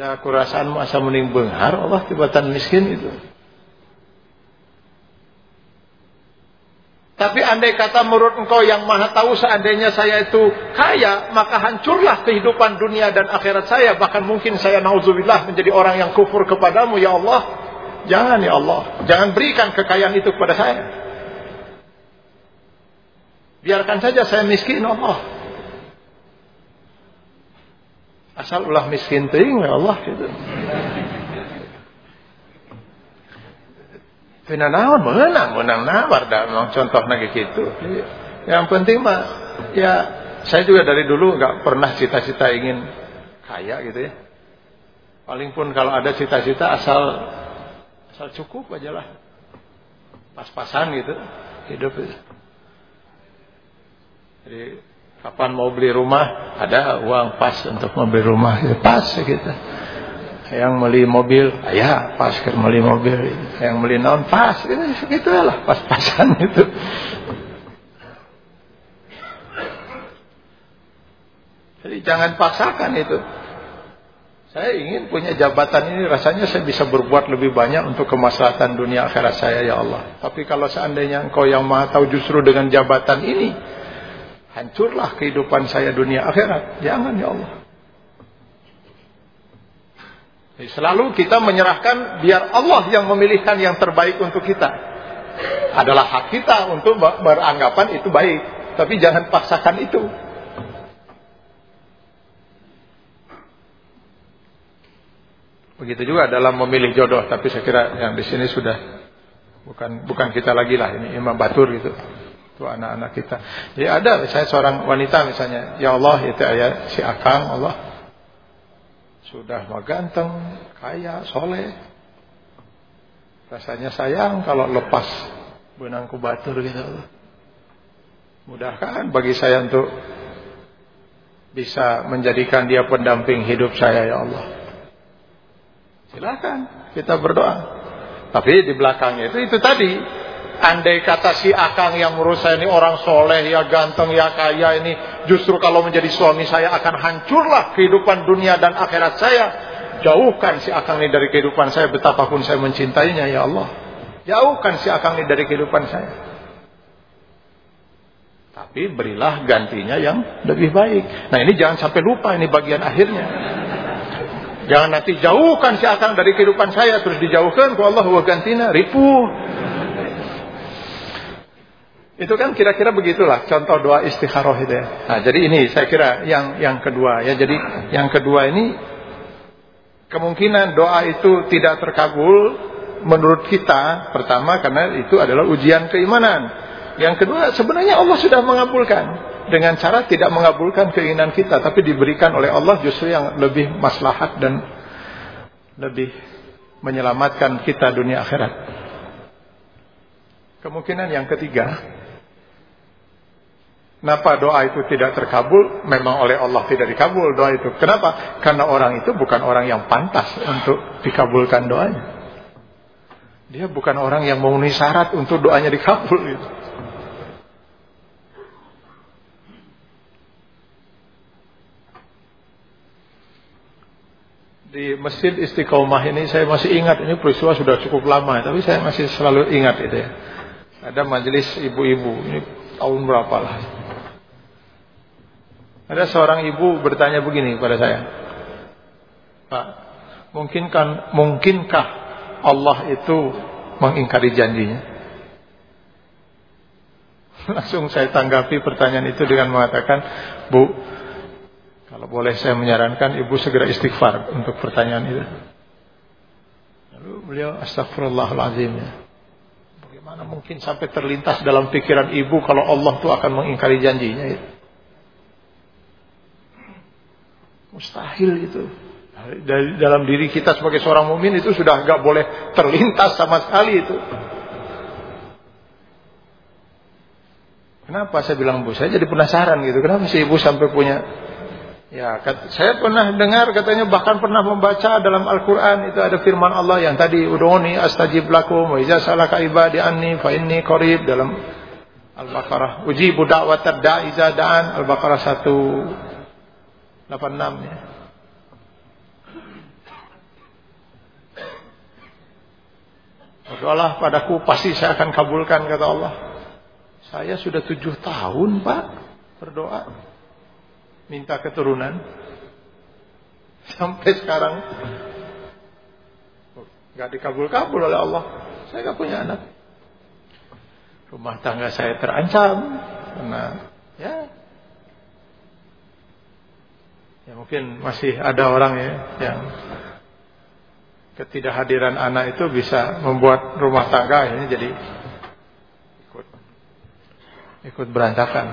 Dah kurasaan masa mending benghar Allah tibatan miskin itu. Tapi andai kata menurut engkau yang maha tahu seandainya saya itu kaya, maka hancurlah kehidupan dunia dan akhirat saya. Bahkan mungkin saya nauzubillah menjadi orang yang kufur kepadamu ya Allah. Jangan ya Allah. Jangan berikan kekayaan itu kepada saya. Biarkan saja saya miskin Allah. Asal ulah miskin ting ya Allah gitu. Pina naon menang, menang nawar dah contoh lagi gitu. Yang penting mah ya saya juga dari dulu nggak pernah cita-cita ingin kaya gitu ya. Paling pun kalau ada cita-cita asal asal cukup aja lah. Pas-pasan gitu hidup. Jadi kapan mau beli rumah ada uang pas untuk membeli rumah ya, pas kita. Yang beli mobil, ya pas ke beli mobil. Yang beli naon pas gitu, gitu lah pas-pasan itu. Jadi jangan paksakan itu. Saya ingin punya jabatan ini rasanya saya bisa berbuat lebih banyak untuk kemaslahatan dunia akhirat saya ya Allah. Tapi kalau seandainya engkau yang maha tahu justru dengan jabatan ini hancurlah kehidupan saya dunia akhirat. Jangan ya Allah. Selalu kita menyerahkan biar Allah yang memilihkan yang terbaik untuk kita. Adalah hak kita untuk beranggapan itu baik. Tapi jangan paksakan itu. Begitu juga dalam memilih jodoh. Tapi saya kira yang di sini sudah bukan bukan kita lagi lah ini Imam Batur gitu itu anak-anak kita. Ya ada saya seorang wanita misalnya, ya Allah itu ayah si Akang Allah sudah mah ganteng, kaya, soleh. Rasanya sayang kalau lepas benangku batur gitu. Mudahkan bagi saya untuk bisa menjadikan dia pendamping hidup saya ya Allah. Silakan kita berdoa. Tapi di belakangnya itu itu tadi Andai kata si Akang yang menurut saya ini orang soleh, ya ganteng, ya kaya ini. Justru kalau menjadi suami saya akan hancurlah kehidupan dunia dan akhirat saya. Jauhkan si Akang ini dari kehidupan saya betapapun saya mencintainya ya Allah. Jauhkan si Akang ini dari kehidupan saya. Tapi berilah gantinya yang lebih baik. Nah ini jangan sampai lupa ini bagian akhirnya. Jangan nanti jauhkan si Akang dari kehidupan saya terus dijauhkan ke Allah gantina ripuh. Itu kan kira-kira begitulah contoh doa istikharah itu ya. Nah, jadi ini saya kira yang yang kedua ya. Jadi yang kedua ini kemungkinan doa itu tidak terkabul menurut kita pertama karena itu adalah ujian keimanan. Yang kedua sebenarnya Allah sudah mengabulkan dengan cara tidak mengabulkan keinginan kita tapi diberikan oleh Allah justru yang lebih maslahat dan lebih menyelamatkan kita dunia akhirat. Kemungkinan yang ketiga Kenapa doa itu tidak terkabul? Memang oleh Allah tidak dikabul doa itu. Kenapa? Karena orang itu bukan orang yang pantas untuk dikabulkan doanya. Dia bukan orang yang memenuhi syarat untuk doanya dikabul. Gitu. Di Masjid Istiqomah ini saya masih ingat ini peristiwa sudah cukup lama, tapi saya masih selalu ingat itu ya. Ada majelis ibu-ibu, ini tahun berapa lah ada seorang ibu bertanya begini kepada saya. Pak, mungkinkan mungkinkah Allah itu mengingkari janjinya? Langsung saya tanggapi pertanyaan itu dengan mengatakan, Bu, kalau boleh saya menyarankan ibu segera istighfar untuk pertanyaan itu. Lalu beliau astagfirullahalazim ya. Bagaimana mungkin sampai terlintas dalam pikiran ibu kalau Allah itu akan mengingkari janjinya itu? Mustahil itu. Dari dalam diri kita sebagai seorang mukmin itu sudah nggak boleh terlintas sama sekali itu. Kenapa saya bilang bu? Saya jadi penasaran gitu. Kenapa sih ibu sampai punya? Ya, saya pernah dengar katanya bahkan pernah membaca dalam Al-Quran itu ada firman Allah yang tadi udoni astajib lakum wa iza salaka ibadi anni fa inni qarib dalam Al-Baqarah. Uji budak watar iza da'an Al-Baqarah 1 86 ya. Berdoalah padaku pasti saya akan kabulkan kata Allah. Saya sudah tujuh tahun pak berdoa minta keturunan sampai sekarang nggak dikabul-kabul oleh Allah. Saya nggak punya anak. Rumah tangga saya terancam karena ya Ya mungkin masih ada orang ya yang ketidakhadiran anak itu bisa membuat rumah tangga ini jadi ikut ikut berantakan.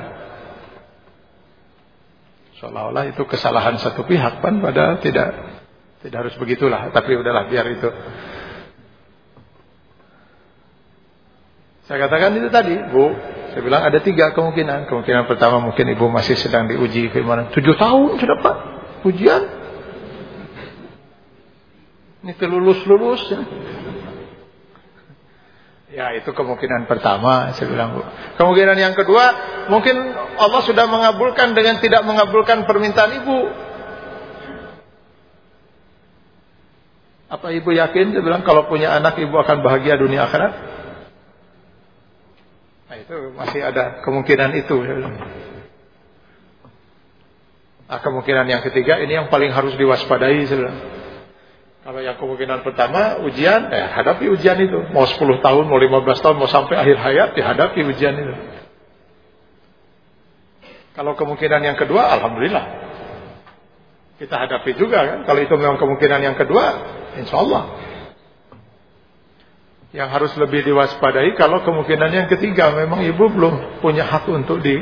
Seolah-olah itu kesalahan satu pihak kan padahal tidak tidak harus begitulah, tapi udahlah biar itu. Saya katakan itu tadi, Bu, saya bilang ada tiga kemungkinan. Kemungkinan pertama mungkin ibu masih sedang diuji keimanan. Tujuh tahun sudah pak ujian. Ini terlulus-lulus. Ya. ya itu kemungkinan pertama saya bilang bu. Kemungkinan yang kedua mungkin Allah sudah mengabulkan dengan tidak mengabulkan permintaan ibu. Apa ibu yakin? Saya bilang kalau punya anak ibu akan bahagia dunia akhirat. Itu masih ada kemungkinan itu. Nah, kemungkinan yang ketiga ini yang paling harus diwaspadai. Kalau yang kemungkinan pertama ujian, eh, hadapi ujian itu. Mau 10 tahun, mau 15 tahun, mau sampai akhir hayat, dihadapi ujian itu. Kalau kemungkinan yang kedua, alhamdulillah. Kita hadapi juga kan. Kalau itu memang kemungkinan yang kedua, insya Allah yang harus lebih diwaspadai kalau kemungkinan yang ketiga memang ibu belum punya hak untuk di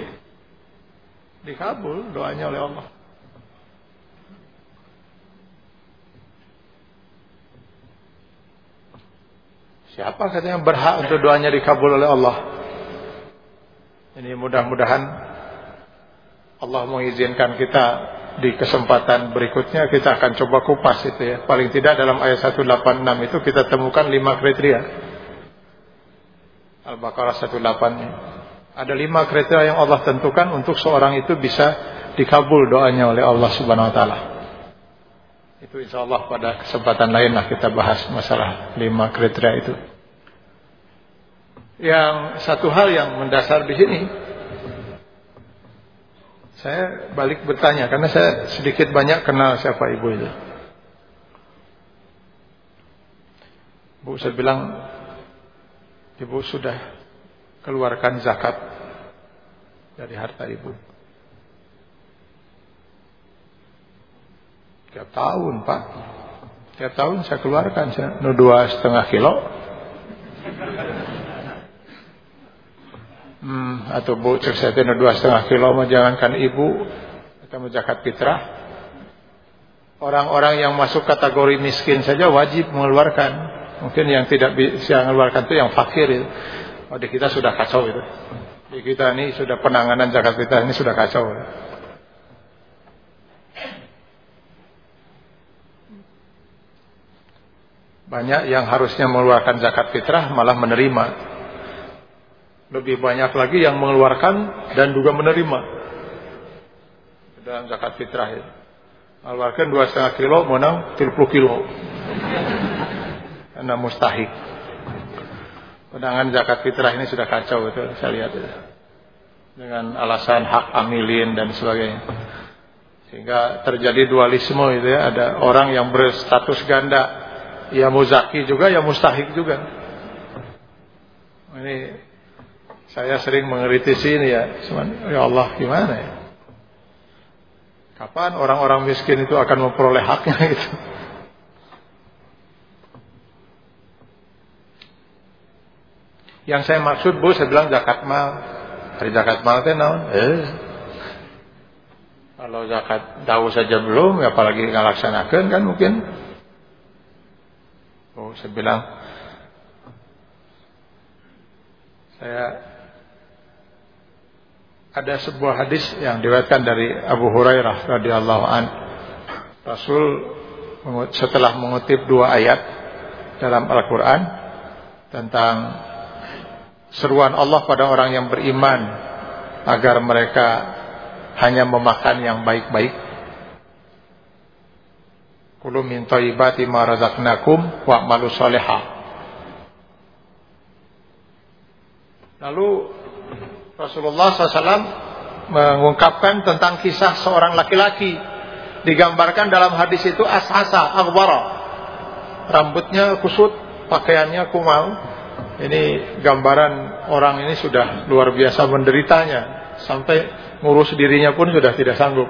dikabul doanya oleh Allah. Siapa katanya berhak untuk doanya dikabul oleh Allah? Ini mudah-mudahan Allah mengizinkan kita di kesempatan berikutnya kita akan coba kupas itu ya. Paling tidak dalam ayat 186 itu kita temukan lima kriteria. Al-Baqarah 18 Ada lima kriteria yang Allah tentukan untuk seorang itu bisa dikabul doanya oleh Allah Subhanahu wa taala. Itu insya Allah pada kesempatan lain lah kita bahas masalah lima kriteria itu. Yang satu hal yang mendasar di sini saya balik bertanya karena saya sedikit banyak kenal siapa ibu itu. Bu saya bilang Ibu sudah keluarkan zakat dari harta ibu. Tiap tahun pak, tiap tahun saya keluarkan saya dua setengah kilo. Hmm, atau bu saya dua setengah kilo jangankan ibu mau zakat fitrah. Orang-orang yang masuk kategori miskin saja wajib mengeluarkan. Mungkin yang tidak bisa mengeluarkan itu yang fakir itu. Oh, di kita sudah kacau itu. Di kita ini sudah penanganan zakat fitrah ini sudah kacau. Banyak yang harusnya mengeluarkan zakat fitrah malah menerima. Lebih banyak lagi yang mengeluarkan dan juga menerima dalam zakat fitrah itu. Mengeluarkan dua setengah kilo, menang 30 kilo. Karena mustahik. Penangan zakat fitrah ini sudah kacau itu saya lihat itu. Dengan alasan hak amilin dan sebagainya. Sehingga terjadi dualisme itu ya, ada orang yang berstatus ganda, ya muzaki juga, ya mustahik juga. Ini saya sering mengkritisi ini ya, cuman ya Allah gimana ya? Kapan orang-orang miskin itu akan memperoleh haknya itu? Yang saya maksud bu, saya bilang zakat mal. Hari zakat mal teh naon? Eh. Kalau zakat tahu saja belum, ya apalagi ngalaksanakan kan mungkin. Oh, saya bilang saya ada sebuah hadis yang diriwayatkan dari Abu Hurairah radhiyallahu an. Rasul setelah mengutip dua ayat dalam Al-Qur'an tentang seruan Allah pada orang yang beriman agar mereka hanya memakan yang baik-baik. Kulu min thayyibati ma razaqnakum wa'malu shalihah. Lalu Rasulullah SAW mengungkapkan tentang kisah seorang laki-laki digambarkan dalam hadis itu ashasa aghbara rambutnya kusut pakaiannya kumal ini gambaran orang ini sudah luar biasa menderitanya sampai ngurus dirinya pun sudah tidak sanggup.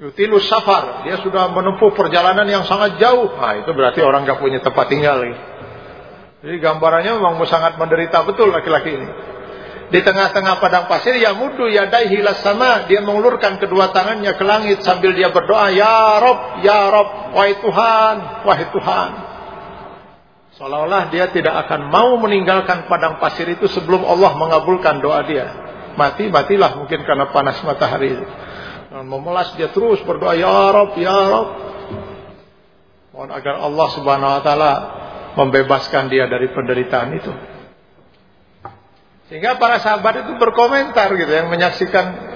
Yutilus safar, dia sudah menempuh perjalanan yang sangat jauh. Nah, itu berarti orang gak punya tempat tinggal. Jadi gambarannya memang sangat menderita betul laki-laki ini. Di tengah-tengah padang pasir, ya mudu ya hilas sama. Dia mengulurkan kedua tangannya ke langit sambil dia berdoa, Ya Rob, Ya Rob, wahai Tuhan, wahai Tuhan. Seolah-olah dia tidak akan mau meninggalkan padang pasir itu sebelum Allah mengabulkan doa dia. Mati, matilah mungkin karena panas matahari. Dan memelas dia terus berdoa, Ya Rob, Ya Rob. Mohon agar Allah subhanahu wa ta'ala membebaskan dia dari penderitaan itu. Sehingga para sahabat itu berkomentar gitu yang menyaksikan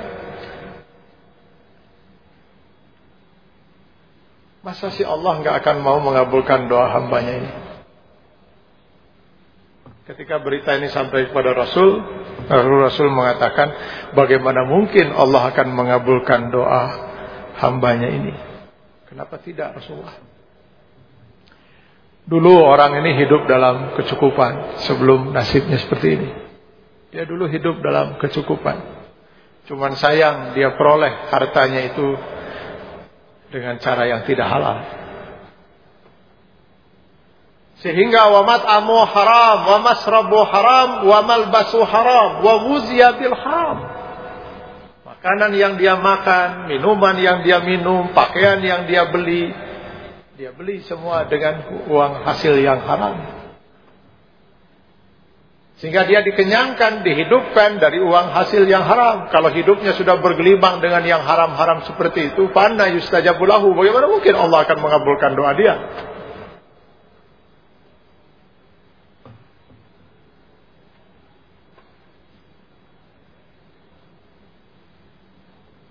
Masa sih Allah nggak akan mau mengabulkan doa hambanya ini? Ketika berita ini sampai kepada Rasul, Rasul Rasul mengatakan, bagaimana mungkin Allah akan mengabulkan doa hambanya ini? Kenapa tidak Rasulullah? Dulu orang ini hidup dalam kecukupan sebelum nasibnya seperti ini. Dia dulu hidup dalam kecukupan. Cuman sayang dia peroleh hartanya itu dengan cara yang tidak halal. Sehingga wa mat'amu haram, wa masrabu haram, wa malbasu haram, wa wuziya bil haram. Makanan yang dia makan, minuman yang dia minum, pakaian yang dia beli, dia beli semua dengan uang hasil yang haram. Sehingga dia dikenyangkan, dihidupkan dari uang hasil yang haram. Kalau hidupnya sudah bergelimang dengan yang haram-haram seperti itu, panna yustajabulahu. Bagaimana mungkin Allah akan mengabulkan doa dia?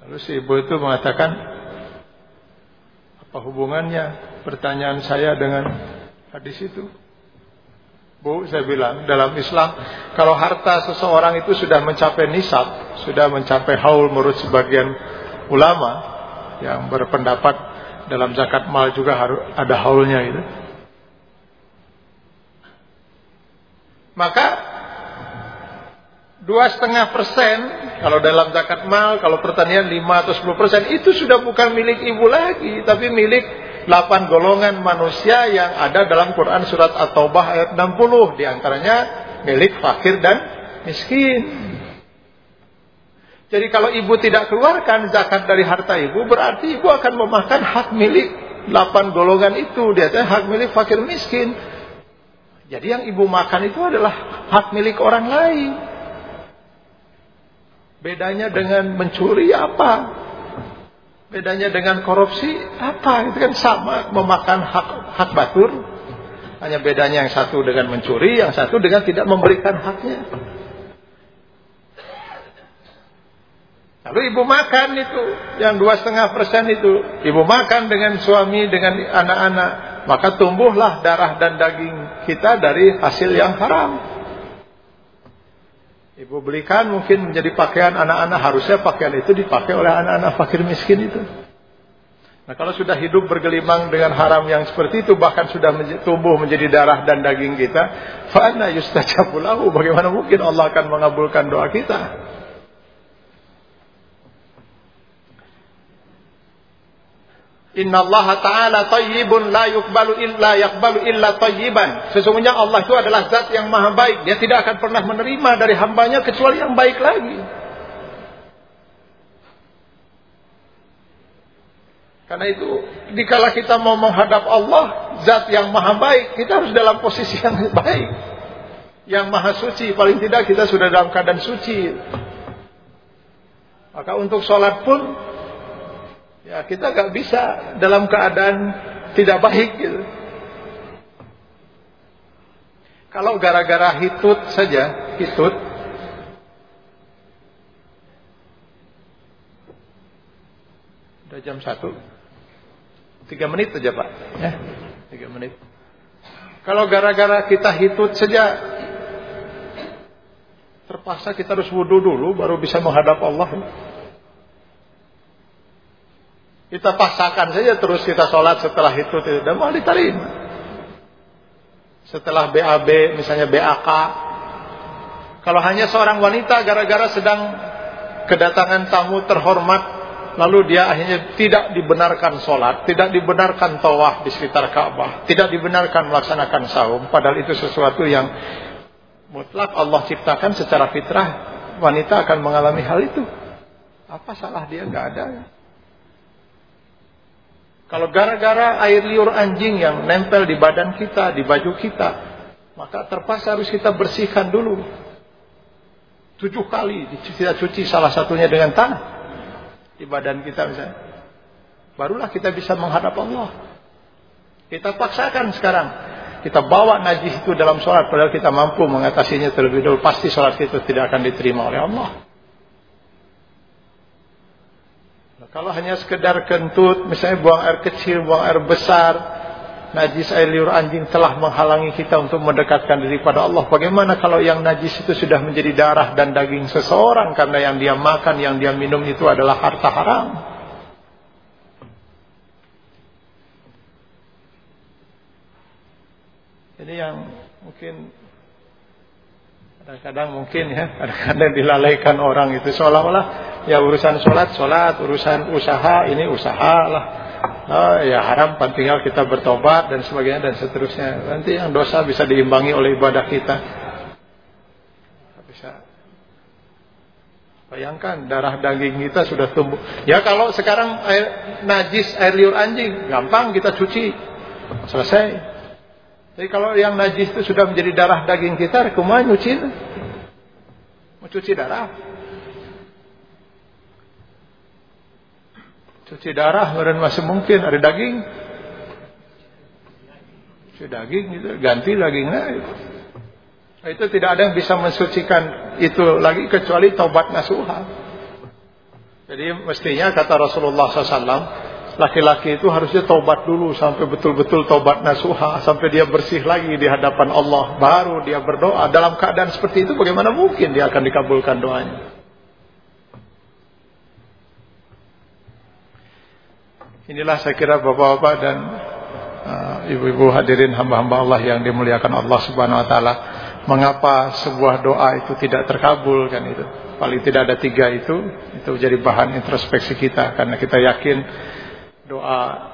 Lalu si ibu itu mengatakan, apa hubungannya pertanyaan saya dengan hadis itu? Bu, saya bilang, dalam Islam, kalau harta seseorang itu sudah mencapai nisab, sudah mencapai haul menurut sebagian ulama, yang berpendapat dalam zakat mal juga harus ada haulnya itu. Maka dua setengah persen kalau dalam zakat mal kalau pertanian 5 atau 10 persen itu sudah bukan milik ibu lagi tapi milik 8 golongan manusia yang ada dalam Quran surat At-Taubah ayat 60 di antaranya milik fakir dan miskin. Jadi kalau ibu tidak keluarkan zakat dari harta ibu berarti ibu akan memakan hak milik 8 golongan itu dia hak milik fakir miskin. Jadi yang ibu makan itu adalah hak milik orang lain Bedanya dengan mencuri apa? Bedanya dengan korupsi apa? Itu kan sama memakan hak hak batur. Hanya bedanya yang satu dengan mencuri, yang satu dengan tidak memberikan haknya. Lalu ibu makan itu, yang dua setengah persen itu, ibu makan dengan suami, dengan anak-anak, maka tumbuhlah darah dan daging kita dari hasil yang haram. Ibu belikan mungkin menjadi pakaian anak-anak harusnya pakaian itu dipakai oleh anak-anak fakir miskin itu. Nah kalau sudah hidup bergelimang dengan haram yang seperti itu bahkan sudah tumbuh menjadi darah dan daging kita, fana yustajabulahu bagaimana mungkin Allah akan mengabulkan doa kita? Inna Allah Ta'ala tayyibun la yukbalu illa yakbalu illa tayyiban. Sesungguhnya Allah itu adalah zat yang maha baik. Dia tidak akan pernah menerima dari hambanya kecuali yang baik lagi. Karena itu, dikala kita mau menghadap Allah, zat yang maha baik, kita harus dalam posisi yang baik. Yang maha suci, paling tidak kita sudah dalam keadaan suci. Maka untuk sholat pun Ya kita nggak bisa dalam keadaan tidak baik gitu. Kalau gara-gara hitut saja, hitut. Udah jam satu. Tiga menit saja Pak. Ya, Tiga menit. Kalau gara-gara kita hitut saja Terpaksa kita harus wudhu dulu Baru bisa menghadap Allah kita paksakan saja terus kita sholat setelah itu tidak mau diterima. Setelah BAB misalnya BAK. Kalau hanya seorang wanita gara-gara sedang kedatangan tamu terhormat lalu dia akhirnya tidak dibenarkan sholat, tidak dibenarkan tawaf di sekitar Ka'bah, tidak dibenarkan melaksanakan saum, padahal itu sesuatu yang mutlak Allah ciptakan secara fitrah wanita akan mengalami hal itu. Apa salah dia? Gak ada. Kalau gara-gara air liur anjing yang nempel di badan kita, di baju kita, maka terpaksa harus kita bersihkan dulu. Tujuh kali kita cuci salah satunya dengan tanah di badan kita misalnya. Barulah kita bisa menghadap Allah. Kita paksakan sekarang. Kita bawa najis itu dalam sholat. Padahal kita mampu mengatasinya terlebih dahulu. Pasti sholat itu tidak akan diterima oleh Allah. Kalau hanya sekedar kentut, misalnya buang air kecil, buang air besar, najis air liur anjing telah menghalangi kita untuk mendekatkan diri pada Allah. Bagaimana kalau yang najis itu sudah menjadi darah dan daging seseorang karena yang dia makan, yang dia minum itu adalah harta haram? Jadi yang mungkin Kadang-kadang mungkin ya, kadang-kadang dilalaikan orang itu seolah-olah ya urusan sholat, sholat, urusan usaha, ini usaha lah. Oh, ya haram, tinggal kita bertobat dan sebagainya dan seterusnya. Nanti yang dosa bisa diimbangi oleh ibadah kita. Bisa. Bayangkan darah daging kita sudah tumbuh. Ya kalau sekarang air najis, air liur anjing, gampang kita cuci. Selesai. Jadi kalau yang najis itu sudah menjadi darah daging kita, kumaha nyuci? Mau cuci darah? Cuci darah meren masih mungkin ada daging. Cuci daging itu ganti dagingnya. Itu. Nah, itu tidak ada yang bisa mensucikan itu lagi kecuali taubat nasuha. Jadi mestinya kata Rasulullah SAW laki-laki itu harusnya taubat dulu sampai betul-betul taubat nasuha sampai dia bersih lagi di hadapan Allah. Baru dia berdoa. Dalam keadaan seperti itu bagaimana mungkin dia akan dikabulkan doanya? Inilah saya kira bapak-bapak dan uh, ibu-ibu uh, hadirin hamba-hamba Allah yang dimuliakan Allah Subhanahu wa taala. Mengapa sebuah doa itu tidak terkabul kan itu? Paling tidak ada tiga itu. Itu jadi bahan introspeksi kita karena kita yakin doa.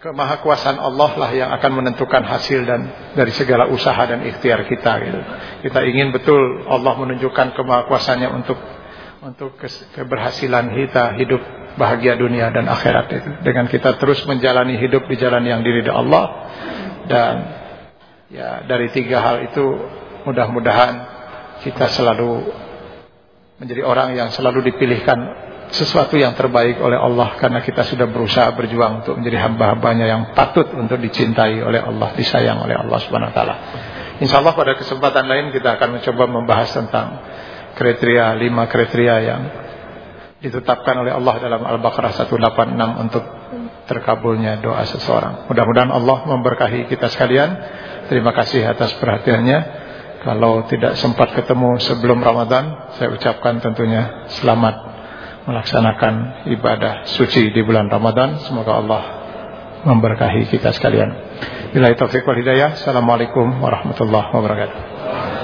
Kemahakuasaan Allah lah yang akan menentukan hasil dan dari segala usaha dan ikhtiar kita gitu. Kita ingin betul Allah menunjukkan kemahakuasaannya untuk untuk keberhasilan kita hidup bahagia dunia dan akhirat itu dengan kita terus menjalani hidup di jalan yang diridhoi Allah. Dan ya dari tiga hal itu mudah-mudahan kita selalu menjadi orang yang selalu dipilihkan sesuatu yang terbaik oleh Allah karena kita sudah berusaha berjuang untuk menjadi hamba-hambanya yang patut untuk dicintai oleh Allah, disayang oleh Allah Subhanahu wa taala. Insyaallah pada kesempatan lain kita akan mencoba membahas tentang kriteria lima kriteria yang ditetapkan oleh Allah dalam Al-Baqarah 186 untuk terkabulnya doa seseorang. Mudah-mudahan Allah memberkahi kita sekalian. Terima kasih atas perhatiannya. Kalau tidak sempat ketemu sebelum Ramadan, saya ucapkan tentunya selamat melaksanakan ibadah suci di bulan Ramadan. Semoga Allah memberkahi kita sekalian. Bila itu wal hidayah. Assalamualaikum warahmatullahi wabarakatuh.